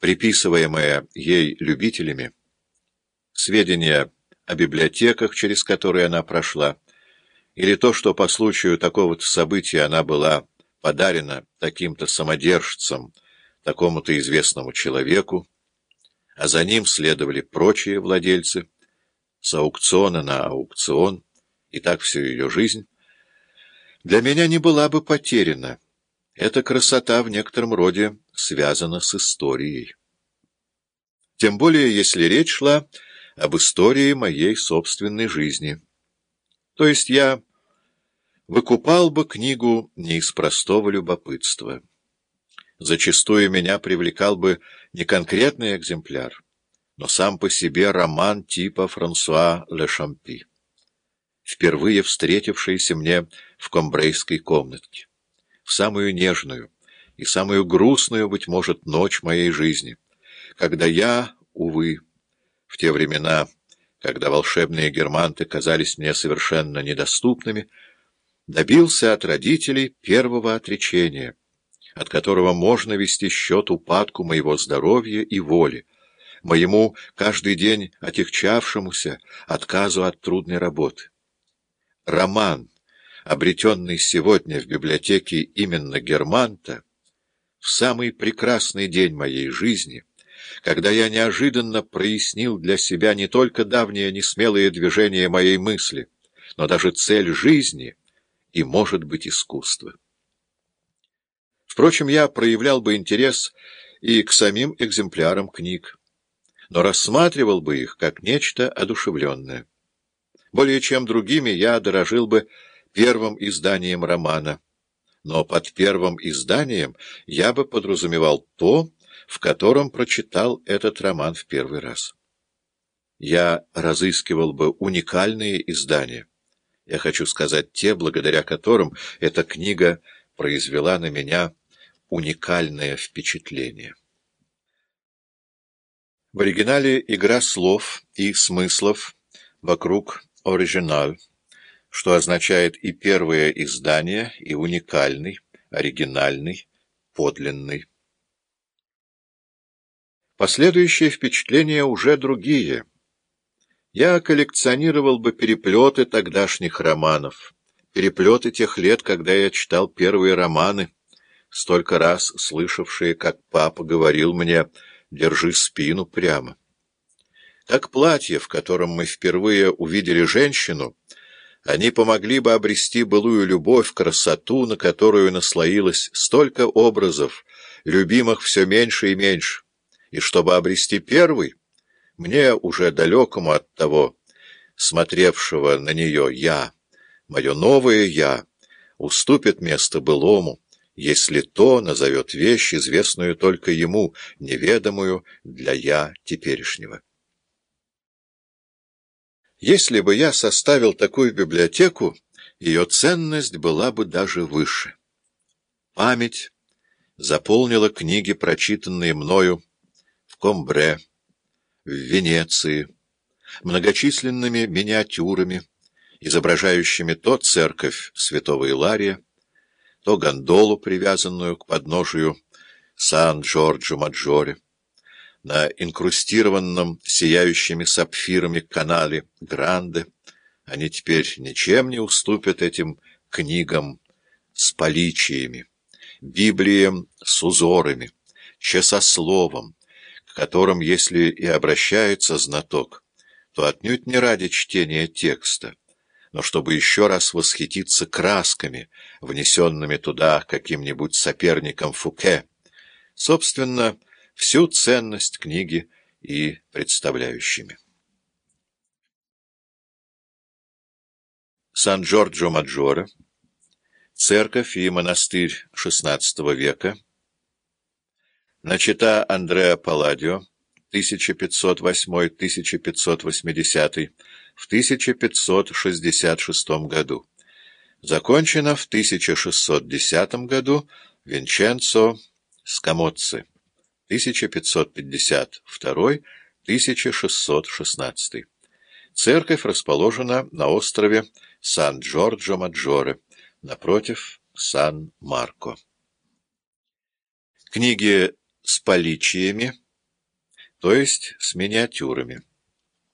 приписываемое ей любителями, сведения о библиотеках, через которые она прошла, или то, что по случаю такого-то события она была подарена таким-то самодержцам, такому-то известному человеку, а за ним следовали прочие владельцы, с аукциона на аукцион, и так всю ее жизнь, для меня не была бы потеряна. Эта красота в некотором роде связана с историей. Тем более, если речь шла об истории моей собственной жизни. То есть я выкупал бы книгу не из простого любопытства. Зачастую меня привлекал бы не конкретный экземпляр, но сам по себе роман типа Франсуа Ле Шампи, впервые встретившийся мне в комбрейской комнатке, самую нежную и самую грустную, быть может, ночь моей жизни, когда я, увы, в те времена, когда волшебные германты казались мне совершенно недоступными, добился от родителей первого отречения, от которого можно вести счет упадку моего здоровья и воли, моему каждый день отягчавшемуся отказу от трудной работы. Роман, обретенный сегодня в библиотеке именно Германта, в самый прекрасный день моей жизни, когда я неожиданно прояснил для себя не только давние несмелые движения моей мысли, но даже цель жизни и, может быть, искусство. Впрочем, я проявлял бы интерес и к самим экземплярам книг но рассматривал бы их как нечто одушевленное. Более чем другими я дорожил бы первым изданием романа, но под первым изданием я бы подразумевал то, в котором прочитал этот роман в первый раз. Я разыскивал бы уникальные издания. Я хочу сказать те, благодаря которым эта книга произвела на меня уникальное впечатление. В оригинале игра слов и смыслов вокруг оригинал, что означает и первое издание, и уникальный, оригинальный, подлинный. Последующие впечатления уже другие. Я коллекционировал бы переплеты тогдашних романов, переплеты тех лет, когда я читал первые романы, столько раз слышавшие, как папа говорил мне держи спину прямо. Как платье, в котором мы впервые увидели женщину, они помогли бы обрести былую любовь, красоту, на которую наслоилось столько образов, любимых все меньше и меньше. И чтобы обрести первый, мне, уже далекому от того, смотревшего на нее «я», мое новое «я», уступит место былому, если то назовет вещь, известную только ему, неведомую для «я» теперешнего. Если бы я составил такую библиотеку, ее ценность была бы даже выше. Память заполнила книги, прочитанные мною в Комбре, в Венеции, многочисленными миниатюрами, изображающими то церковь святого Илария, то гондолу, привязанную к подножию Сан-Джорджо-Маджоре, на инкрустированном сияющими сапфирами канале Гранде. Они теперь ничем не уступят этим книгам с поличиями, Библиям с узорами, часословом, к которым, если и обращается знаток, то отнюдь не ради чтения текста, но чтобы еще раз восхититься красками, внесенными туда каким-нибудь соперником Фуке, собственно, всю ценность книги и представляющими. Сан-Джорджо-Маджоре, церковь и монастырь XVI века, начата Андреа Палладио, 1508-1580, в 1566 году. Закончено в 1610 году Винченцо Скамоцци, 1552-1616. Церковь расположена на острове Сан-Джорджо-Маджоре, напротив Сан-Марко. Книги с поличиями то есть с миниатюрами.